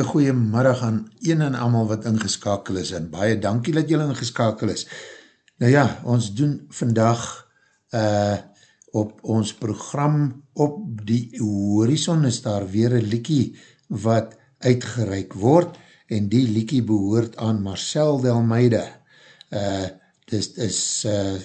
hartelike goeie middag aan een en amal wat ingeskakel is en baie dankie dat julle ingeskakel is. Nou ja, ons doen vandag uh, op ons program op die horizon is daar weer een liekie wat uitgereik word en die liekie behoort aan Marcel Delmeide. Uh, dit is uh,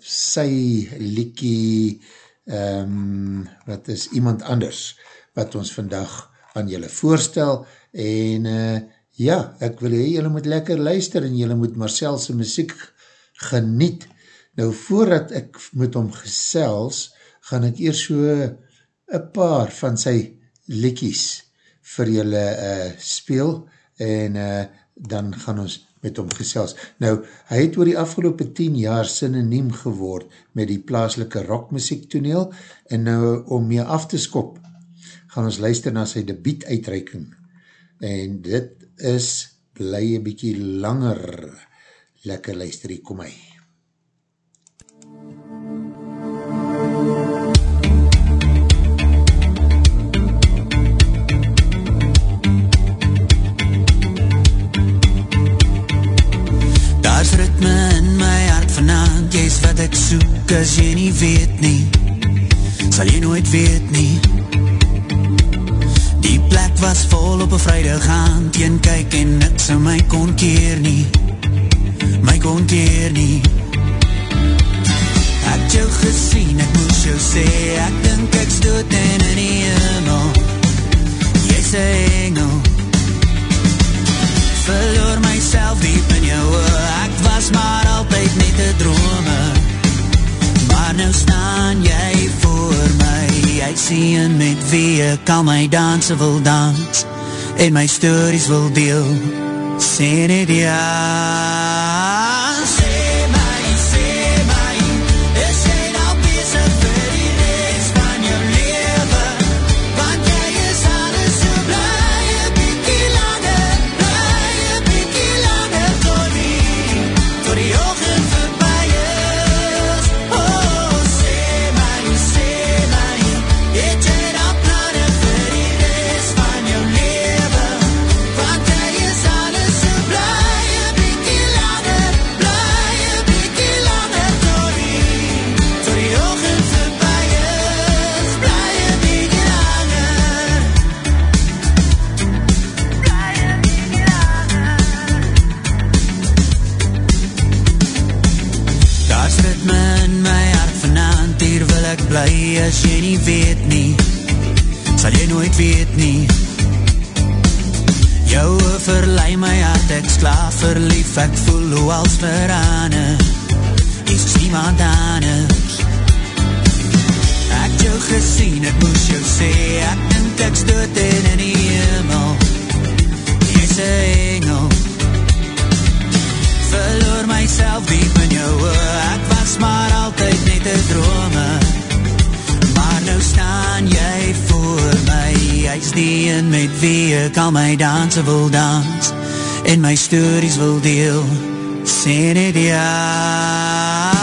sy liekie um, wat is iemand anders wat ons vandag aan julle voorstel en uh, ja, ek wil hee, julle moet lekker luister en julle moet Marcel's muziek geniet. Nou, voordat ek met hom gesels, gaan ek eers so een paar van sy likies vir julle uh, speel en uh, dan gaan ons met hom gesels. Nou, hy het oor die afgelopen 10 jaar synoniem geword met die plaaslike rockmuziek toneel en nou om mee af te skop, gaan ons luister na sy debiet uitreiking. En dit is bly een bykie langer. Lekker luister, hier kom hy. Daar's ritme in my hart vanavond, jy is wat ek soek as jy nie weet nie, sal jy nooit weet nie plek was vol op een vrijdag aan. Tien kyk en niks in my kon keer nie. My kon keer nie. Ek jou gesien, ek moes jou sê Ek dink ek stoot in in die hemel Jy is een engel. Verloor myself diep in jou Ek was maar altyd net te drome. Maar nou staan jy voor my Jy sien met wie ek al my danse wil dans En my stories wil deel. Sê net ja nie weet nie. Sal jy nooit weet nie. Jou verlei my hart, ek slaaf verlief. Ek voel hoe als verane. Is niemand anders. Ek jou gesien, ek moes jou sê. Ek dink ek stoot in in die hemel. Jy is een engel. Verloor myself diep in jou Ek was maar altyd net een drome nou staan jy voor my. Jy's die een met wie ek al my danse wil dans En my stories wil deel. Sê net ja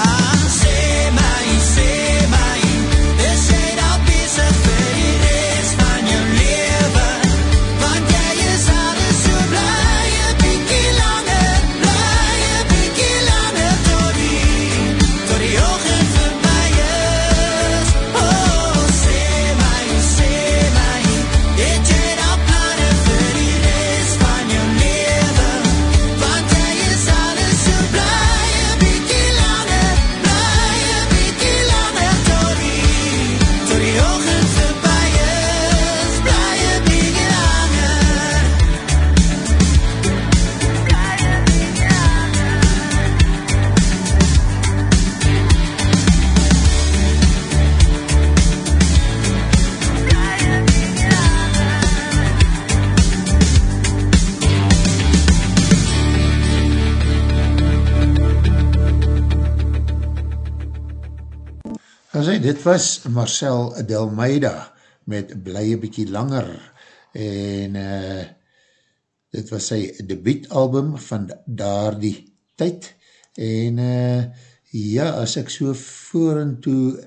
dit was Marcel Delmeida met Blije Bekie Langer. En uh, dit was sy debietalbum van daar die tyd. En uh, ja, as ek so voor en toe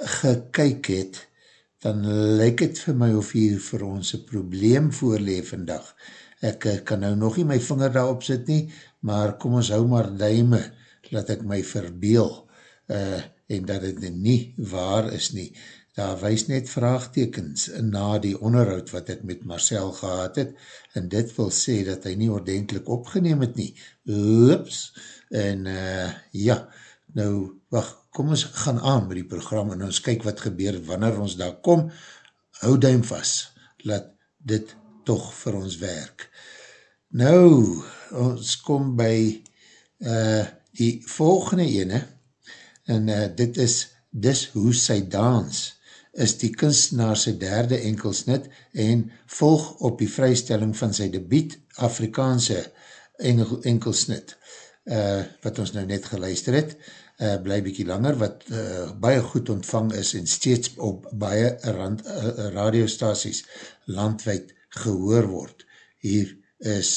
gekyk het, dan lyk het vir my of hier vir ons een probleem voorlee vandag. Ek uh, kan nou nog nie my vinger daarop sit nie, maar kom ons hou maar duime, laat ek my verbeel, uh, en dat het nie waar is nie. Daar wees net vraagtekens na die onderhoud wat ek met Marcel gehad het, en dit wil sê dat hy nie ordentlik opgeneem het nie. Oops! En uh, ja, nou, wacht, kom ons gaan aan met die program en ons kyk wat gebeur wanneer ons daar kom. Hou duim vast, laat dit toch vir ons werk. Nou, ons kom by uh, die volgende ene, en uh, dit is Dis Hoe Sy Dans, is die kunstenaar sy derde enkelsnit en volg op die vrystelling van sy debiet Afrikaanse enkelsnit, uh, wat ons nou net geluister het, uh, bly bykie langer, wat uh, baie goed ontvang is en steeds op baie rand, uh, radiostaties landwijd gehoor word. Hier is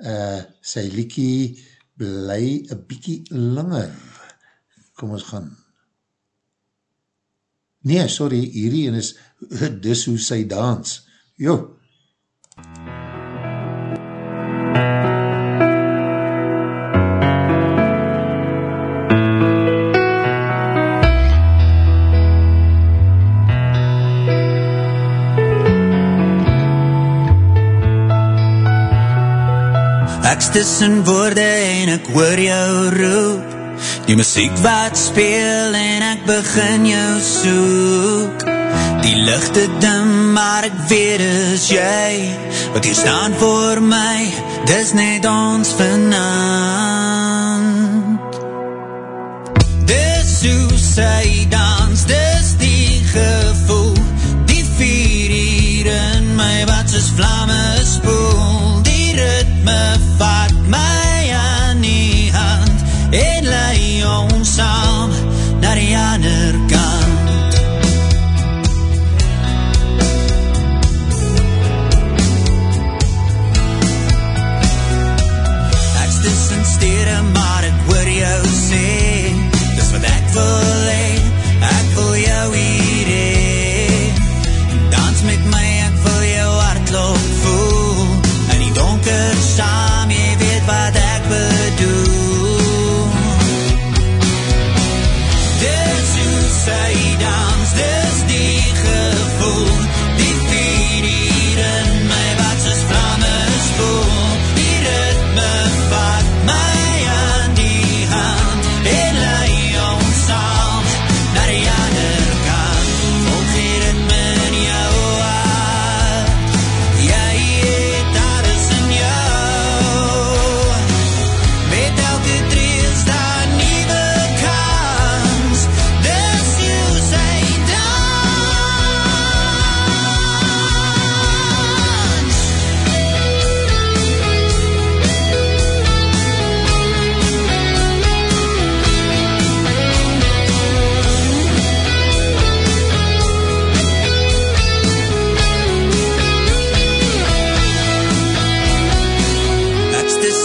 uh, sy liekie bly een bykie langer. Kom ons gaan Nee, sorry, hierdie en is dis hoe sy dans. Jo. Ek tussen woorde en ek hoor jou roep Die muziek wat speel en ek begin jou soek. Die lichte dim, maar ek weet is jy. Wat hier staan voor my, dis net ons vanand Dis hoe sy dans,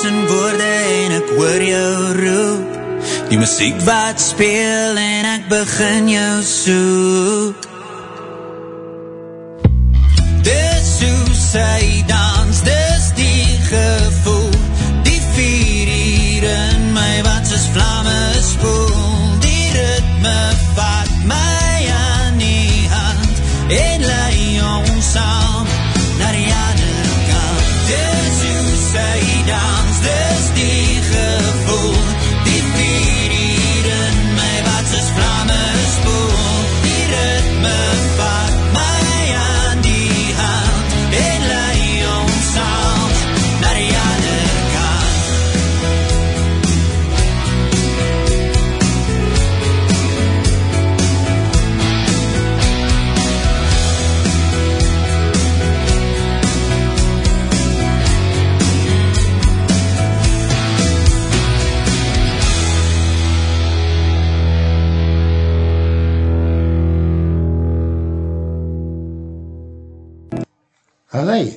tussen woorde en ek hoor jou roep. Die muziek wat speel en ek begin jou soek. Dis hoe sy dans,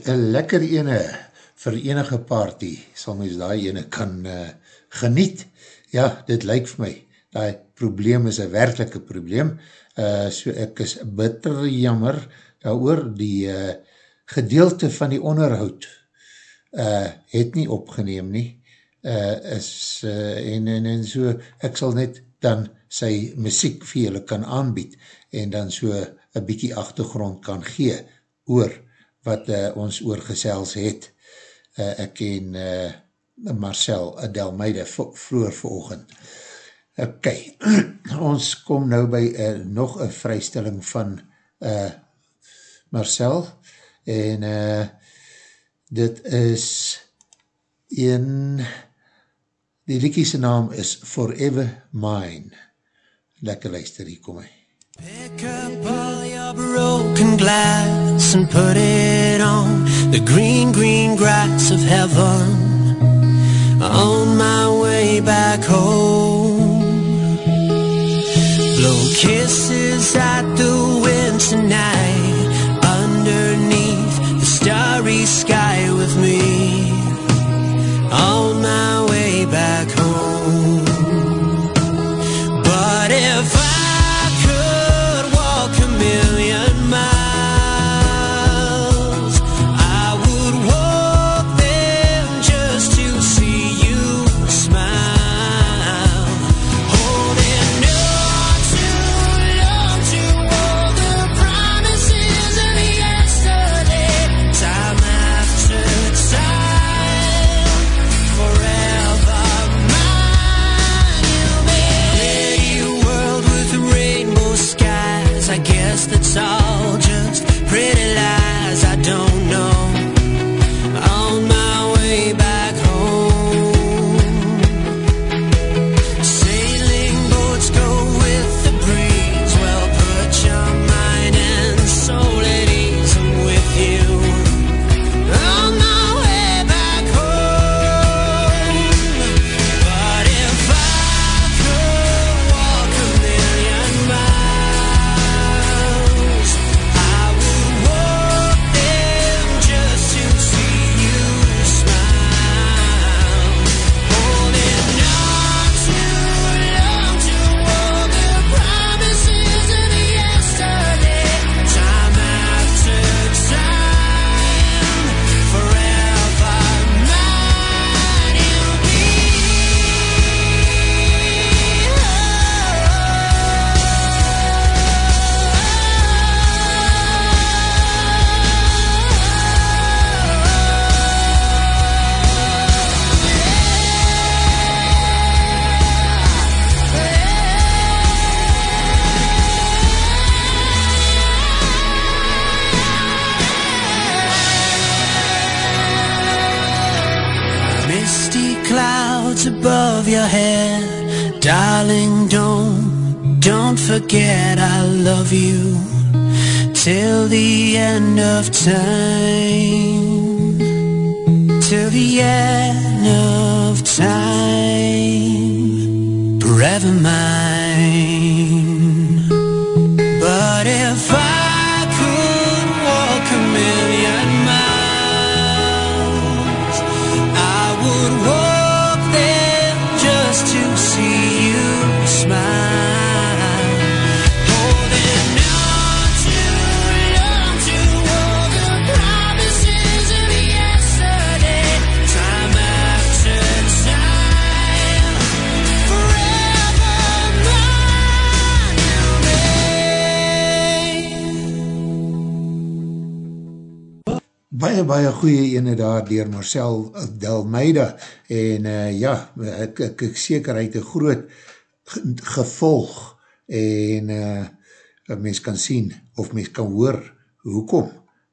een lekker ene vir enige party, sal mys die ene kan uh, geniet. Ja, dit lyk vir my, die probleem is een werkelike probleem, uh, so ek is bitter jammer daar oor die uh, gedeelte van die onderhoud uh, het nie opgeneem nie, uh, is, uh, en, en, en so, ek sal net dan sy muziek vir julle kan aanbied, en dan so een bykie achtergrond kan gee, oor wat uh, ons oorgesels het, uh, ek en uh, Marcel Adelmeide vroeger veroogend. Ok, ons kom nou by uh, nog een vrystelling van uh, Marcel, en uh, dit is een, die liekiese naam is Forever Mine. Lekker luister, hier kom hy. Pick up all broken glass and put it on the green, green grass of heaven. On my way back home. Blow kisses at the wind tonight. Underneath the starry sky with me. On my baie, goeie ene daar dier Marcel Delmeida en uh, ja, ek, ek, ek seker hy het een groot ge- gevolg en uh, mens kan sien of mens kan hoor hoekom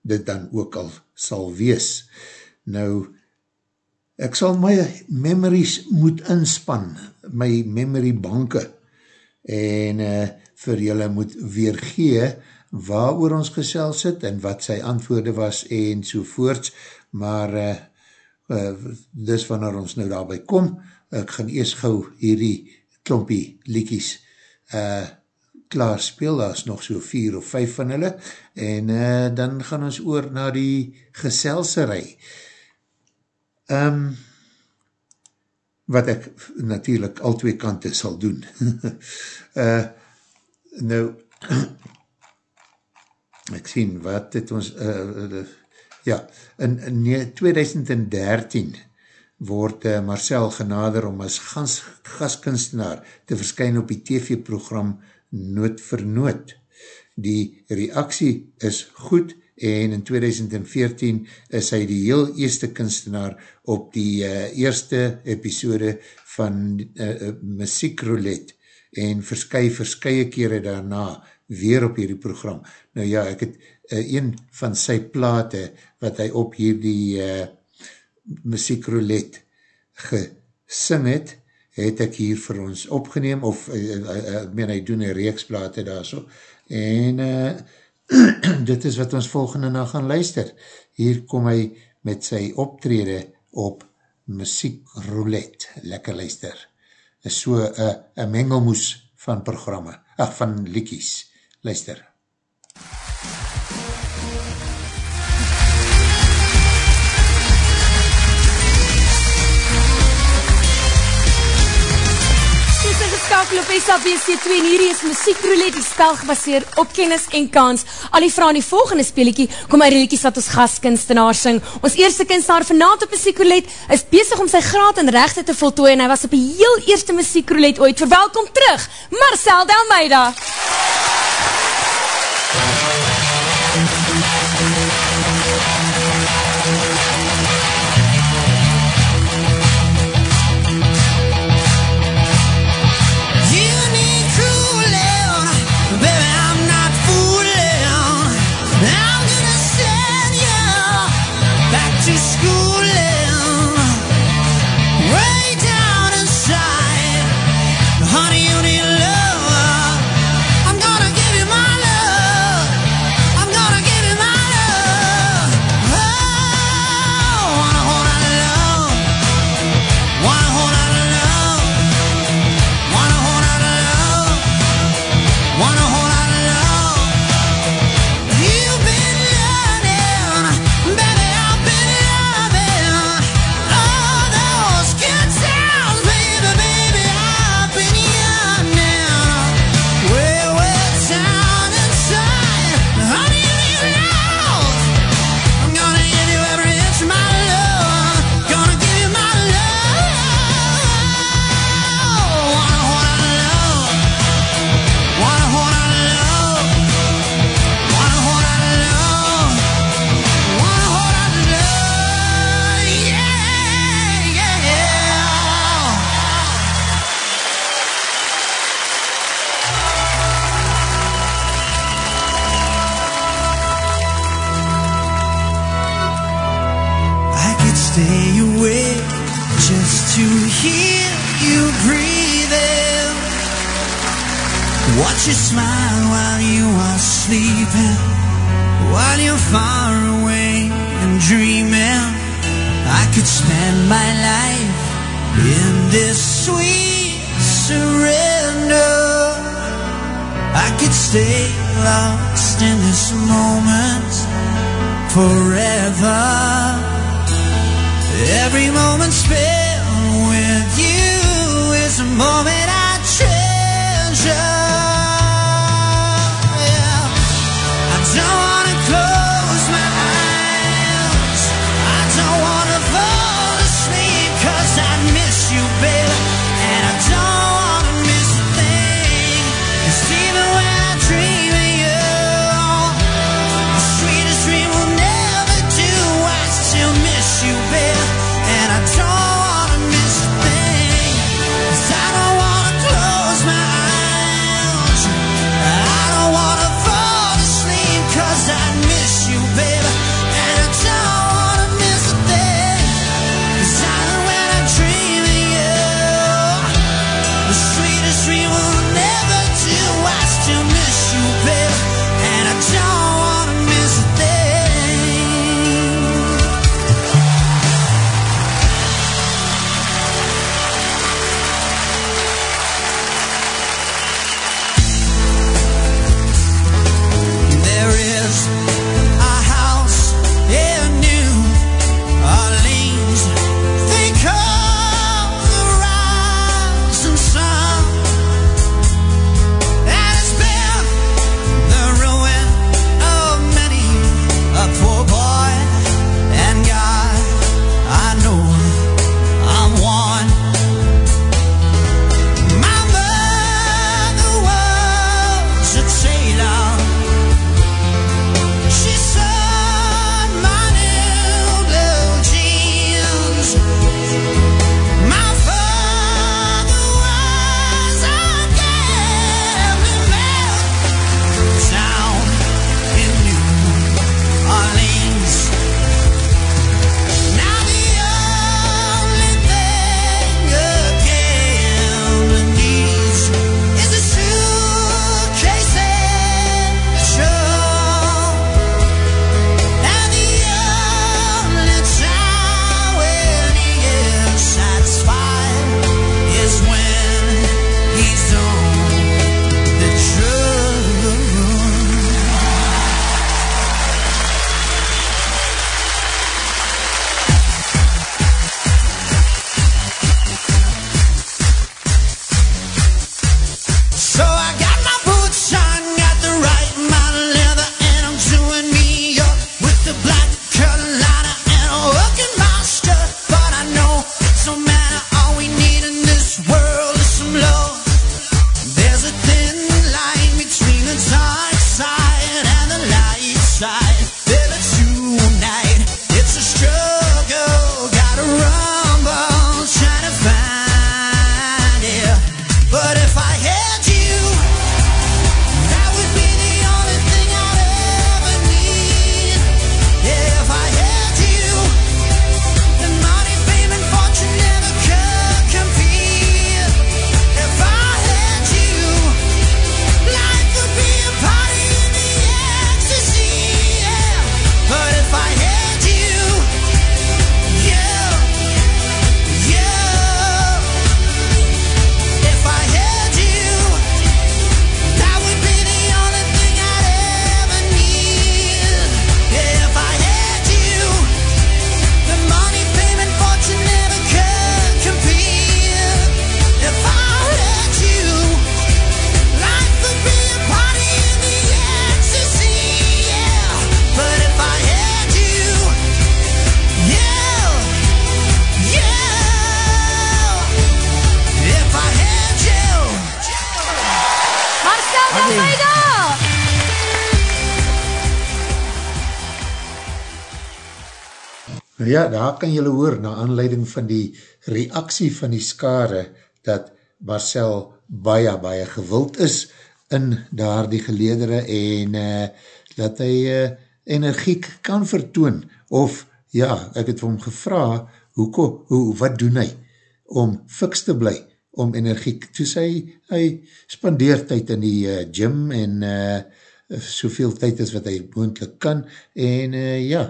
dit dan ook al sal wees. Nou, ek sal my memories moet inspan, my memory banke en uh, vir julle moet weergee waar oor ons gesels het en wat sy antwoorde was en sovoorts, maar uh, uh, dis wanneer ons nou daarby kom, ek gaan eers gauw hierdie klompie liekies uh, klaar speel, daar is nog so vier of vijf van hulle, en uh, dan gaan ons oor na die geselserij. Um, wat ek natuurlijk al twee kante sal doen. uh, nou, ek sien, wat het ons, uh, uh, ja, in, in 2013 word uh, Marcel genader om as gas, gaskunstenaar te verskyn op die TV-program Noot vir Noot. Die reaksie is goed en in 2014 is hy die heel eerste kunstenaar op die uh, eerste episode van uh, Muziekroulette en verskye verskye kere daarna weer op hierdie program. Nou ja, ek het uh, een van sy plate wat hy op hierdie uh, Muziekroulette gesing het, het ek hier vir ons opgeneem, of uh, uh, uh, meen hy doen een reeksplate daar so, en uh, dit is wat ons volgende na gaan luister. Hier kom hy met sy optrede op muziek roulette. Lekker luister. Is so een mengelmoes van programme, ach, van liekies. Luister. ingeskakel op SABC2 en hierdie is muziek roulette, die spel gebaseer op kennis en kans. Al die vraag in die volgende speeliekie, kom uit die wat ons gastkunstenaar sing. Ons eerste kunstenaar vanavond op muziek roulette is bezig om sy graad en rechte te voltooi en hy was op die heel eerste muziek roulette ooit. Verwelkom terug, Marcel Delmeida. MUZIEK Watch you could spend my life in this sweet surrender. I could stay lost in this moment forever. Every moment spent with you is a moment I treasure. and I don't ja, daar kan jylle hoor, na aanleiding van die reaksie van die skare, dat Marcel baie, baie gewild is in daar die geledere en uh, dat hy uh, energiek kan vertoon, of ja, ek het vir hom gevra, hoe, hoe, wat doen hy om fiks te bly, om energiek, toe sê hy, hy spandeer tyd in die uh, gym en uh, soveel tyd is wat hy moendlik kan, en uh, ja,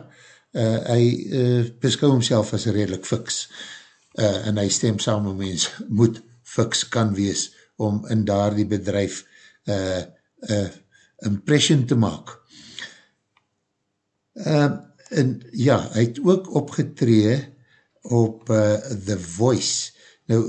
uh, hy uh, beskou homself as redelijk fiks, uh, en hy stem saam om mens moet fiks kan wees, om in daar die bedrijf uh, uh, impression te maak. Uh, en ja, hy het ook opgetree op uh, The Voice. Nou,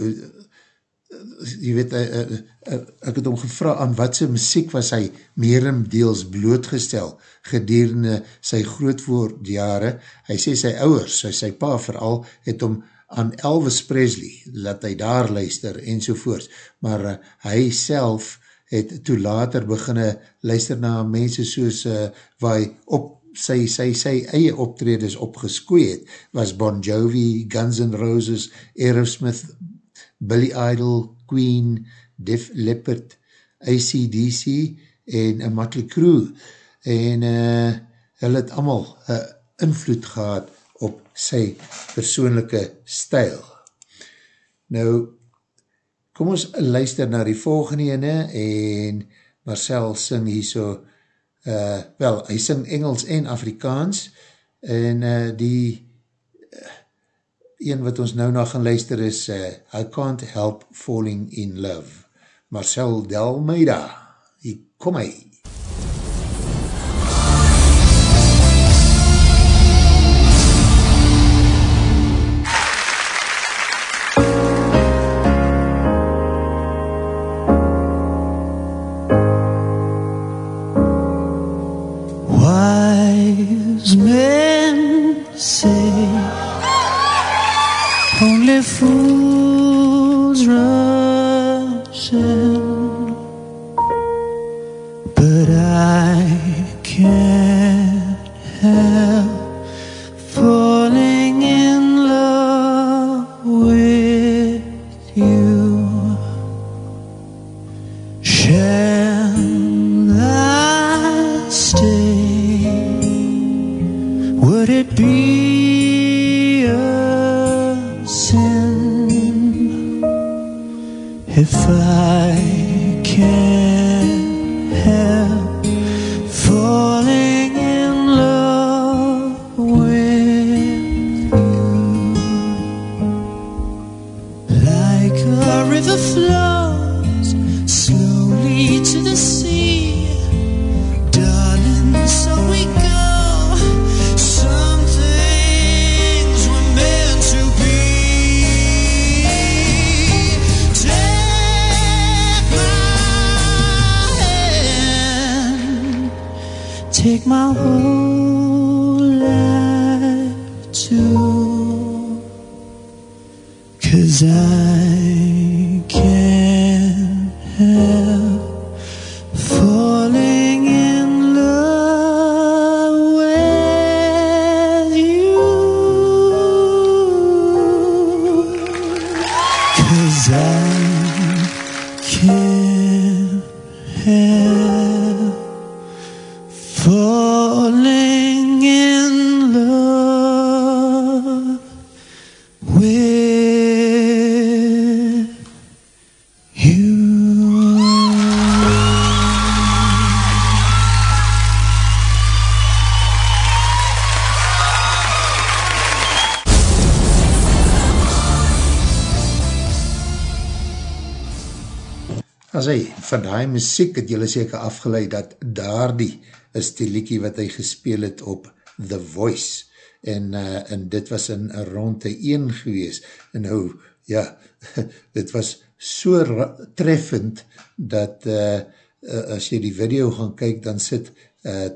jy weet, uh, uh, uh, ek het hom gevra aan wat sy muziek was hy meerendeels blootgestel gedurende sy grootwoordjare. Hy sê sy ouwers, sy, sy pa vooral, het hom aan Elvis Presley, laat hy daar luister en sovoorts, maar uh, hy self het toe later beginne luister na mense soos uh, waar hy op sy, sy, sy eie optredes opgeskooi het, was Bon Jovi, Guns N' Roses, Aerosmith, Billy Idol, Queen, Def Leppard, ACDC en uh, Motley Crue en uh, hy het allemaal uh, invloed gehad op sy persoonlijke stijl. Nou, kom ons luister na die volgende ene en Marcel sing hier so, uh, wel, hy sing Engels en Afrikaans en uh, die een wat ons nou na gaan luister is uh, I Can't Help Falling in Love. Marcel Delmeida, hier kom hy. Help van die muziek het jylle seker afgeleid dat daar die is die liekie wat hy gespeel het op The Voice. En, uh, en dit was in ronde 1 gewees. En nou, ja, dit was so treffend dat uh, uh, as jy die video gaan kyk, dan sit uh,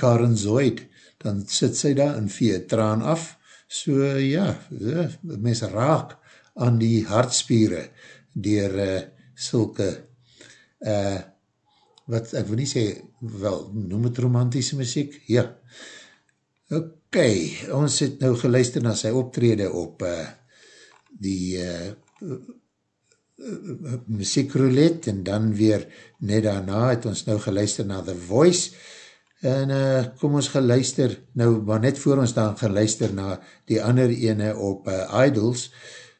Karen Zoid, dan sit sy daar en vee traan af, so ja, uh, mens raak aan die hartspiere dier uh, sulke uh, wat ek wil nie sê, wel, noem het romantische muziek, ja. Ok, ons het nou geluister na sy optrede op uh, die uh, uh, muziekroulette en dan weer net daarna het ons nou geluister na The Voice. En uh, kom ons geluister nou, maar net voor ons dan geluister na die ander ene op uh, Idols.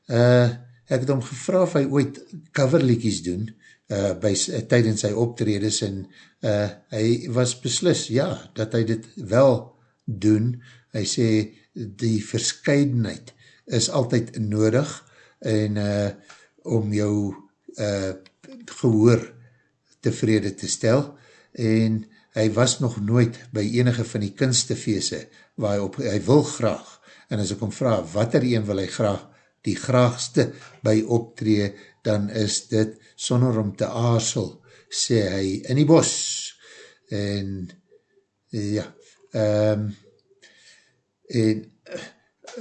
Uh, ek het hom gevra of hy ooit coverlikies doen uh, by, uh, tydens sy optredes en uh, hy was beslis, ja, dat hy dit wel doen, hy sê die verscheidenheid is altyd nodig en uh, om jou uh, gehoor tevrede te stel. En hy was nog nooit by enige van die kunstefeese waar hy op, hy wil graag en as ek om vraag, wat er een wil hy graag die graagste by optree, dan is dit sonder om te aarsel, sê hy in die bos. En ja, um, en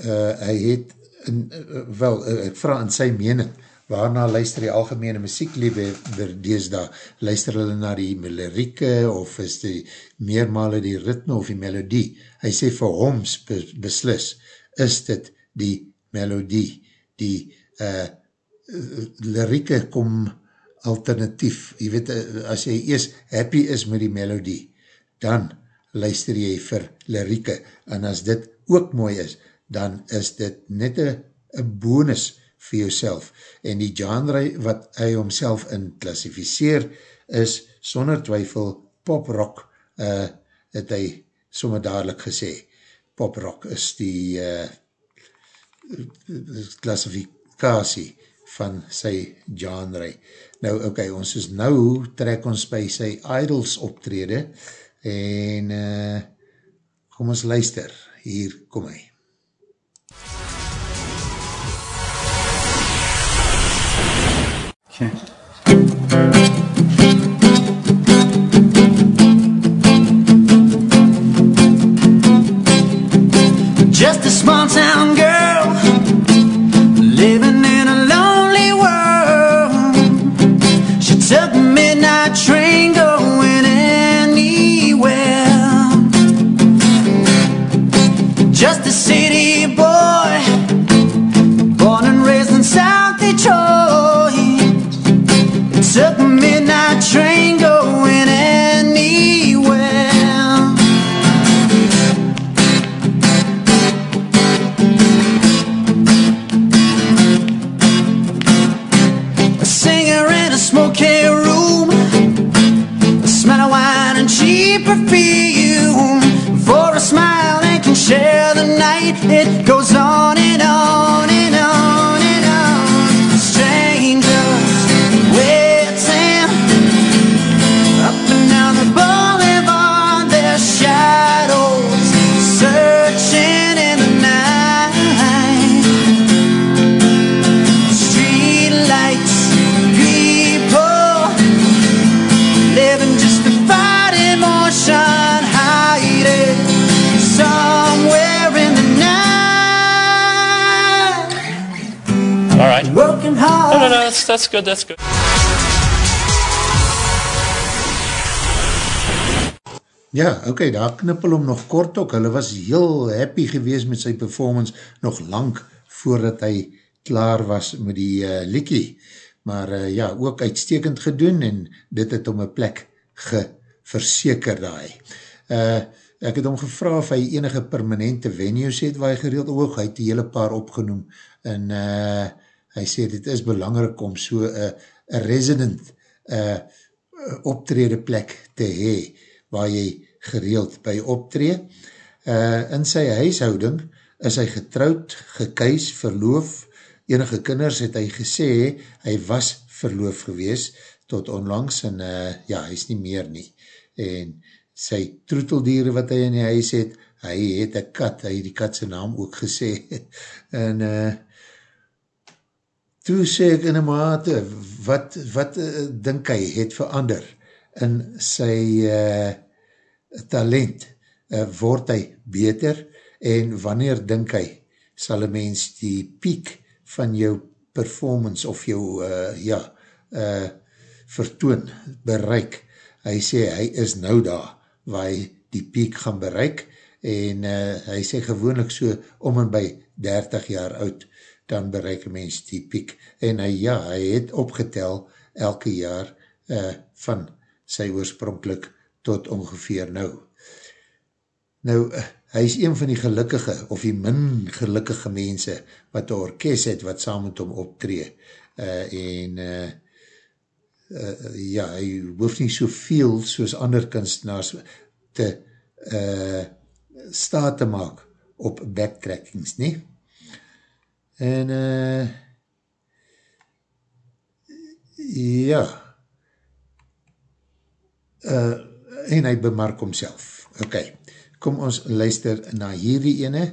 uh, hy het in, uh, wel, uh, ek vraag in sy mening, waarna luister die algemene muziekliefhebber deesda, luister hulle na die melodieke of is die meermale die ritme of die melodie, hy sê vir homs beslis, is dit die melodie, die uh, lirieke kom alternatief, jy weet, as jy eers happy is met die melodie, dan luister jy vir lirieke, en as dit ook mooi is, dan is dit net een bonus vir jouself. En die genre wat hy homself in klassificeer is sonder twyfel pop-rock, uh, het hy somme dadelijk gesê. Pop-rock is die uh, klassifikatie van sy genre. Nou, okay, ons is nou, trek ons by sy idols optrede, en uh, kom ons luister, hier kom hy. Okay. Just a small town It goes no, that's, that's good, that's good. Ja, oké, okay, daar knippel hom nog kort ook, hulle was heel happy geweest met sy performance, nog lang voordat hy klaar was met die uh, liekie, maar uh, ja, ook uitstekend gedoen en dit het om een plek geverseker daai. Uh, ek het hom gevra of hy enige permanente venues het waar hy gereeld oog, hy het die hele paar opgenoem en uh, hy sê dit is belangrik om so een resident uh, optrede plek te hee, waar jy gereeld by optree. Uh, in sy huishouding is hy getrouwd, gekuis, verloof, enige kinders het hy gesê, hy was verloof gewees, tot onlangs, en uh, ja, hy is nie meer nie. En sy troeteldiere wat hy in die huis het, hy het een kat, hy het die kat sy naam ook gesê, en uh, toe sê ek in die mate, wat, wat uh, dink hy het verander in sy uh, talent, uh, word hy beter, en wanneer dink hy, sal een mens die piek van jou performance of jou, uh, ja, uh, vertoon, bereik, hy sê, hy is nou daar, waar hy die piek gaan bereik, en uh, hy sê gewoonlik so om en by 30 jaar oud, dan bereik een mens die piek, en hy, ja, hy het opgetel elke jaar uh, van sy oorspronkelijk tot ongeveer nou. Nou, uh, hy is een van die gelukkige, of die min gelukkige mense, wat die orkest het, wat saam met hom optree, uh, en uh, uh, ja, hy hoef nie soveel soos ander kunstenaars te uh, staat te maak op backtrackings, nie? En uh, ja uh, en hy bemark homself. Ok, kom ons luister na hierdie ene.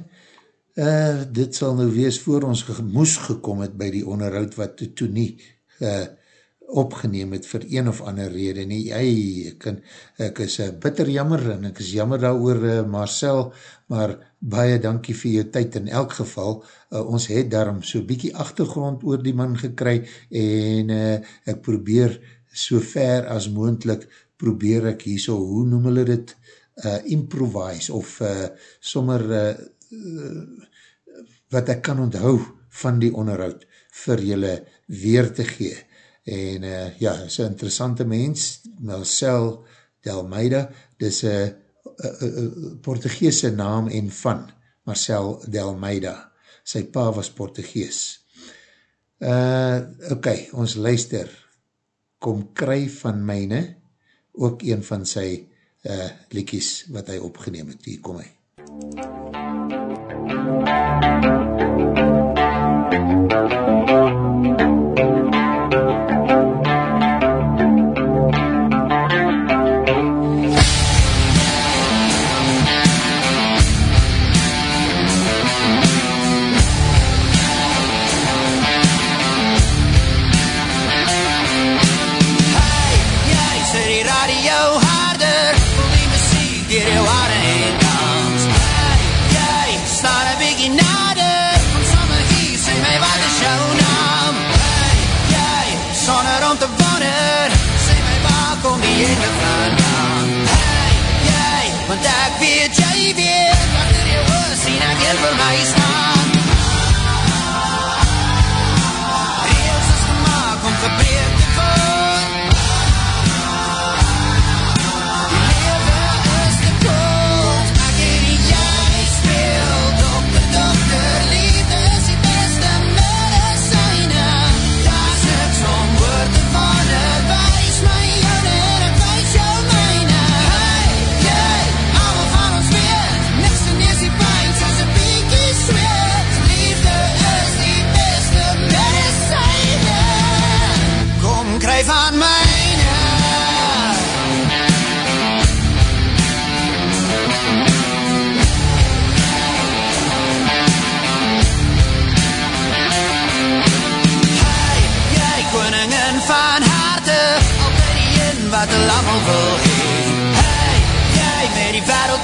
Uh, dit sal nou wees voor ons moes gekom het by die onderhoud wat toe nie uh, opgeneem het vir een of ander rede nie. Ei, ek, ek is uh, bitter jammer en ek is jammer daar oor uh, Marcel, maar baie dankie vir jou tyd in elk geval. Uh, ons het daarom so bykie achtergrond oor die man gekry en uh, ek probeer so ver as moendlik probeer ek hier so, hoe noem hulle dit, uh, improvise of uh, sommer uh, uh, wat ek kan onthou van die onderhoud vir julle weer te gee en uh, ja, is een interessante mens, Marcel Delmeida, dis een Portugese naam en van Marcel Delmeida, sy pa was Portugees. Uh, ok, ons luister, kom kry van myne, ook een van sy uh, liekies wat hy opgeneem het, hier kom hy.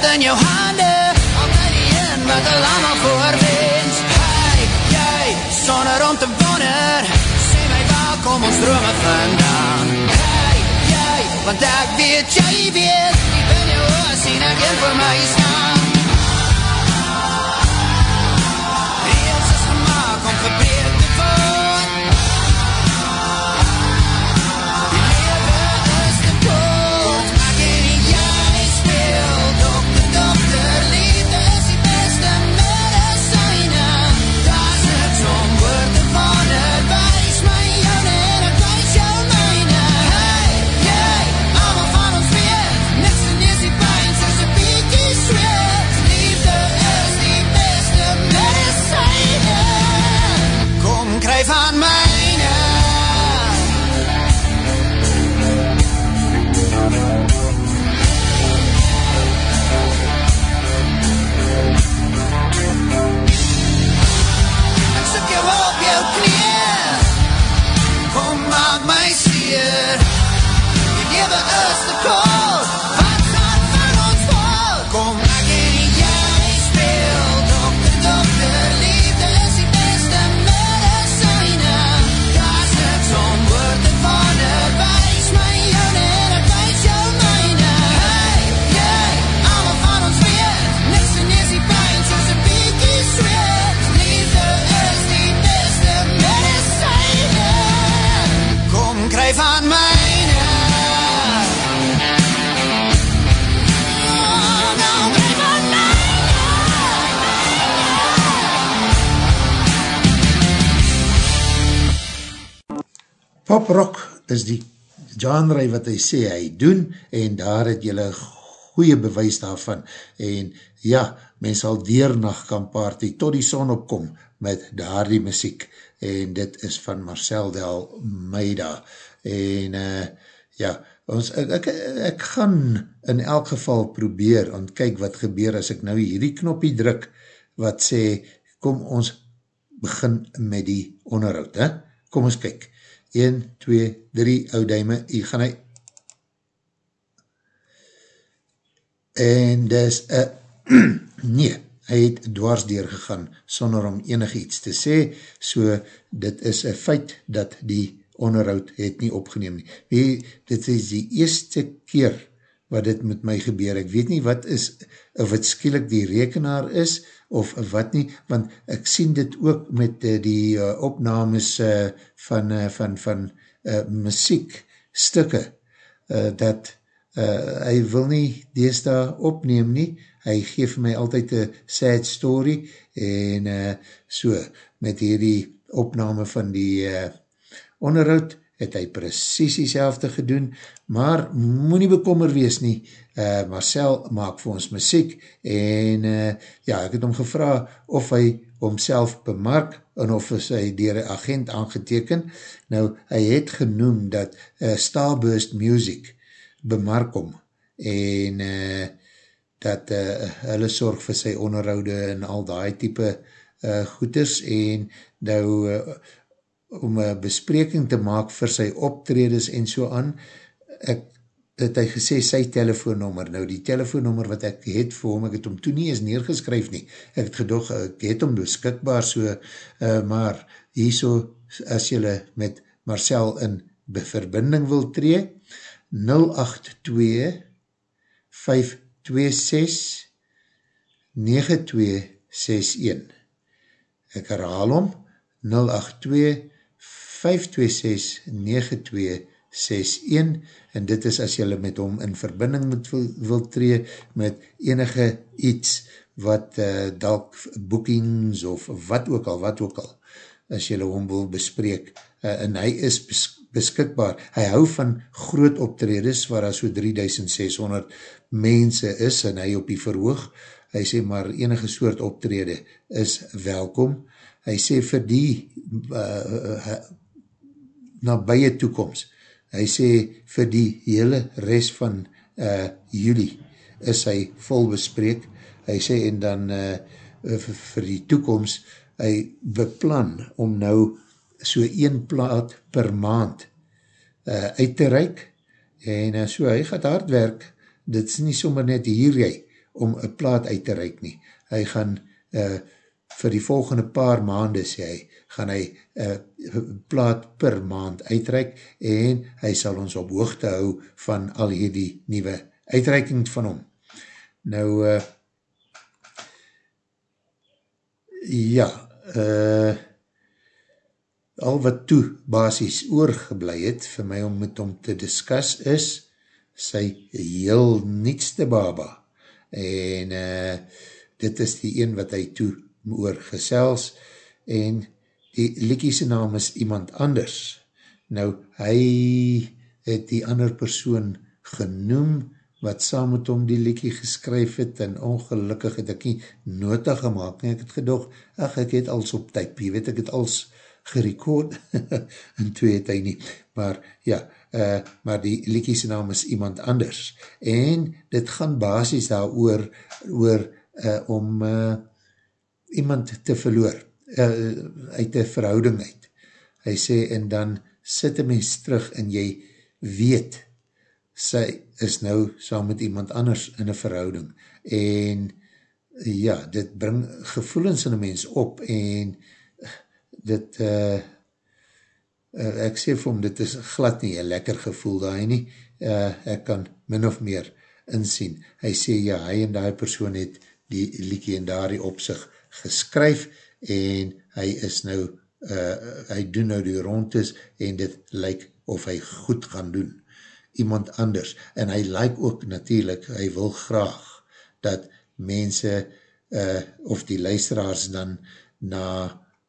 wat in jou hande. Al by die een wat al allemaal voorwens. Hey, jy, sonder om te wonder. Sê my waar kom ons drome vandaan? Hey, jy, want ek weet jy weet Diep in jou oor sien ek een vir my staan. Pop rock is die genre wat hy sê hy doen en daar het jylle goeie bewys daarvan. En ja, mens sal deernag kan party tot die son opkom met daar die muziek. En dit is van Marcel Del Meida. En uh, ja, ons, ek, ek, ek gaan in elk geval probeer en kyk wat gebeur as ek nou hierdie knoppie druk wat sê, kom ons begin met die onderhoud, he? kom ons kyk, 1, 2, 3, ouduime, hier gaan hy, en dis, uh, nee, hy het dwars gegaan sonder om enig iets te sê, so dit is een feit dat die onderhoud het nie opgeneem nie. Wie, dit is die eerste keer wat dit met my gebeur, ek weet nie wat is, of het skielik die rekenaar is, of wat nie, want ek sien dit ook met uh, die uh, opnames uh, van, uh, van, van uh, muziek stukke, uh, dat uh, hy wil nie deesda opneem nie, hy geef my altyd een sad story, en uh, so, met hierdie opname van die uh, onderhoud, het hy precies die selfde gedoen, maar moet nie bekommer wees nie, uh, Marcel maak vir ons muziek, en uh, ja, ek het hom gevra of hy homself bemark, en of hy dier een agent aangeteken, nou, hy het genoem dat uh, Starburst Music bemark hom, en uh, dat uh, hulle sorg vir sy onderhoude en al die type uh, goeders, en nou, uh, om een bespreking te maak vir sy optredes en so aan, ek het hy gesê sy telefoonnummer, nou die telefoonnummer wat ek het vir hom, ek het hom toe nie eens neergeskryf nie, ek het gedog, ek het hom beskikbaar so, uh, maar hier so, as jylle met Marcel in verbinding wil tree, 082 526 9261 ek herhaal hom 082 526-9261 en dit is as jylle met hom in verbinding moet wil, tree met enige iets wat uh, dalk boekings of wat ook al, wat ook al, as jylle hom wil bespreek uh, en hy is bes, beskikbaar. Hy hou van groot optredes waar daar so 3600 mense is en hy op die verhoog. Hy sê maar enige soort optrede is welkom. Hy sê vir die uh, nabije toekomst. Hy sê vir die hele rest van uh, juli is hy vol bespreek. Hy sê en dan uh, vir die toekomst, hy beplan om nou so een plaat per maand uh, uit te reik en uh, so hy gaat hard werk. Dit is nie sommer net hier jy om een plaat uit te reik nie. Hy gaan uh, vir die volgende paar maande sê hy, gaan hy uh, plaat per maand uitreik en hy sal ons op hoogte hou van al hierdie nieuwe uitreiking van hom. Nou, uh, ja, uh, al wat toe basis oorgeblij het vir my om met hom te discuss is sy heel nietste baba en uh, dit is die een wat hy toe oor gesels en die liekiese naam is iemand anders. Nou, hy het die ander persoon genoem wat saam met hom die liekie geskryf het en ongelukkig het ek nie nota gemaakt nie. Ek het gedog, ach, ek het als op typ, jy weet, ek het als gerekord en twee het hy nie. Maar ja, uh, maar die liekiese naam is iemand anders. En dit gaan basis daar oor, oor uh, om uh, iemand te verloor uh, uit die verhouding uit. Hy sê, en dan sit een mens terug en jy weet, sy is nou saam met iemand anders in een verhouding. En ja, dit bring gevoelens in een mens op en dit, uh, ek sê vir hom, dit is glad nie een lekker gevoel daar nie. Uh, ek kan min of meer insien. Hy sê, ja, hy en die persoon het die liekie en daar die opzicht geskryf en hy is nou, uh, hy doen nou die rondes en dit lyk of hy goed gaan doen. Iemand anders. En hy lyk ook natuurlijk, hy wil graag dat mense uh, of die luisteraars dan na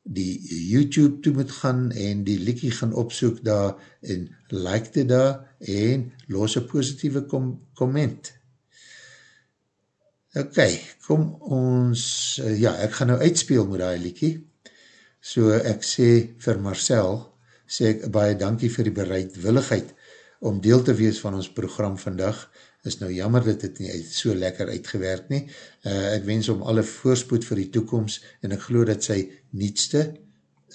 die YouTube toe moet gaan en die liekie gaan opsoek daar en like dit daar en los een positieve kom comment. Ok, kom ons, uh, ja, ek gaan nou uitspeel met die liekie. So ek sê vir Marcel, sê ek baie dankie vir die bereidwilligheid om deel te wees van ons program vandag. Is nou jammer dat dit nie so lekker uitgewerkt nie. Uh, ek wens om alle voorspoed vir die toekomst en ek geloof dat sy nietste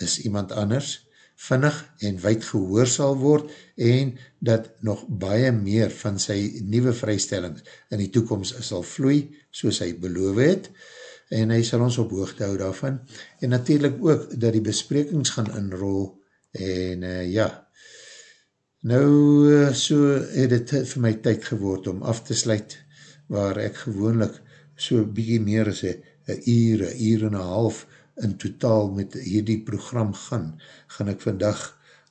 is iemand anders vinnig en wijd gehoor sal word en dat nog baie meer van sy nieuwe vrystellings in die toekomst sal vloei soos hy beloof het en hy sal ons op hoogte hou daarvan. En natuurlijk ook dat die besprekings gaan inrol en uh, ja. Nou uh, so het het vir my tyd geword om af te sluit waar ek gewoonlik so bykie meer as een uur, een uur en een half in totaal met hierdie program gaan, gaan ek vandag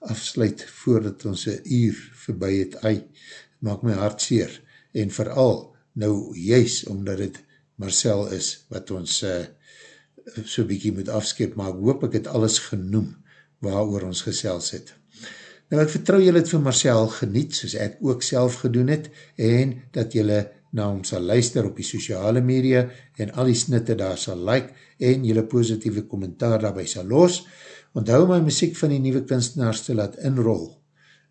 afsluit voordat ons een uur voorbij het, ai, maak my hart seer, en vooral nou juist omdat het Marcel is, wat ons uh, so bykie moet afskip, maar ek hoop ek het alles genoem waar oor ons gesels het. Nou ek vertrouw julle het vir Marcel geniet, soos ek ook self gedoen het, en dat julle na hom sal luister op die sociale media en al die snitte daar sal like en jylle positieve kommentaar daarby sal los. Onthou my muziek van die nieuwe kunstenaars te laat inrol.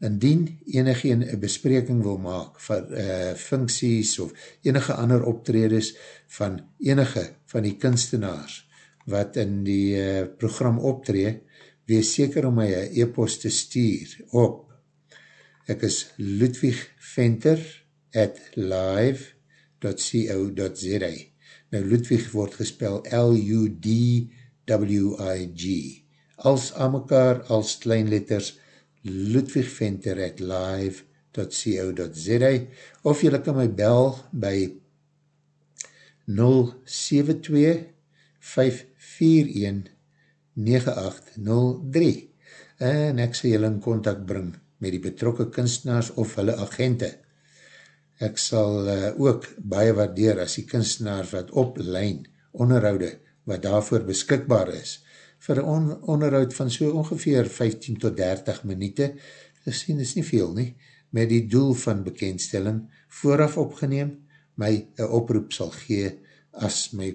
Indien enige een bespreking wil maak van uh, funksies of enige ander optredes van enige van die kunstenaars wat in die uh, program optree, wees seker om my e-post te stuur op. Ek is Ludwig Venter at live ludwig.co.za Nou Ludwig word gespel L-U-D-W-I-G Als aan mekaar, als kleinletters Ludwig Venter at live.co.za of jylle kan my bel by 072 541 9803 en ek sal jylle in contact bring met die betrokke kunstenaars of hulle agente ek sal uh, ook baie waardeer as die kunstenaars wat op lijn onderhoude wat daarvoor beskikbaar is. Vir een on onderhoud van so ongeveer 15 tot 30 minuute ek sien is nie veel nie met die doel van bekendstelling vooraf opgeneem my een oproep sal gee as my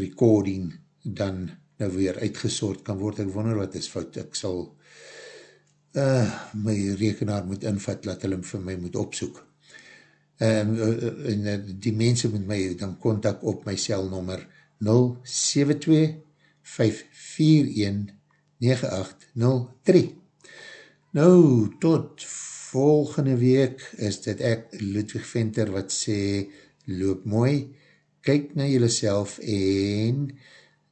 recording dan nou weer uitgesoord kan word. Ek wonder wat is fout. Ek sal uh, my rekenaar moet invat laat hulle vir my moet opsoek um, en uh, die mense met my dan contact op my celnummer 072-541-9803 Nou, tot volgende week is dit ek, Ludwig Venter, wat sê, loop mooi, kyk na jylle self en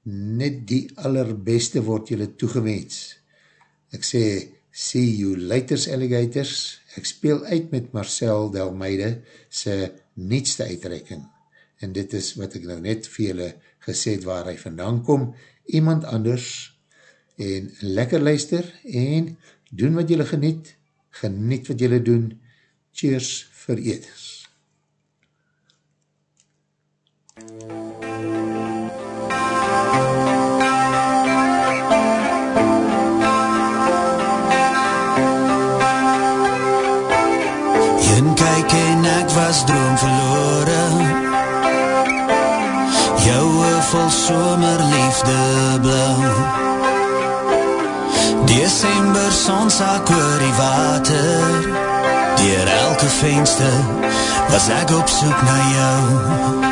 net die allerbeste word jylle toegewens. Ek sê, see you later, alligators, Ek speel uit met Marcel Delmeide sy nietste uitreiking. En dit is wat ek nou net vir julle gesê het waar hy vandaan kom. Iemand anders en lekker luister en doen wat julle geniet. Geniet wat julle doen. Cheers vir eeters. Was droom verloore Jouwe vol somer liefde blauw. December sonsak oor die water. Dier elke venster was ek op soek na jou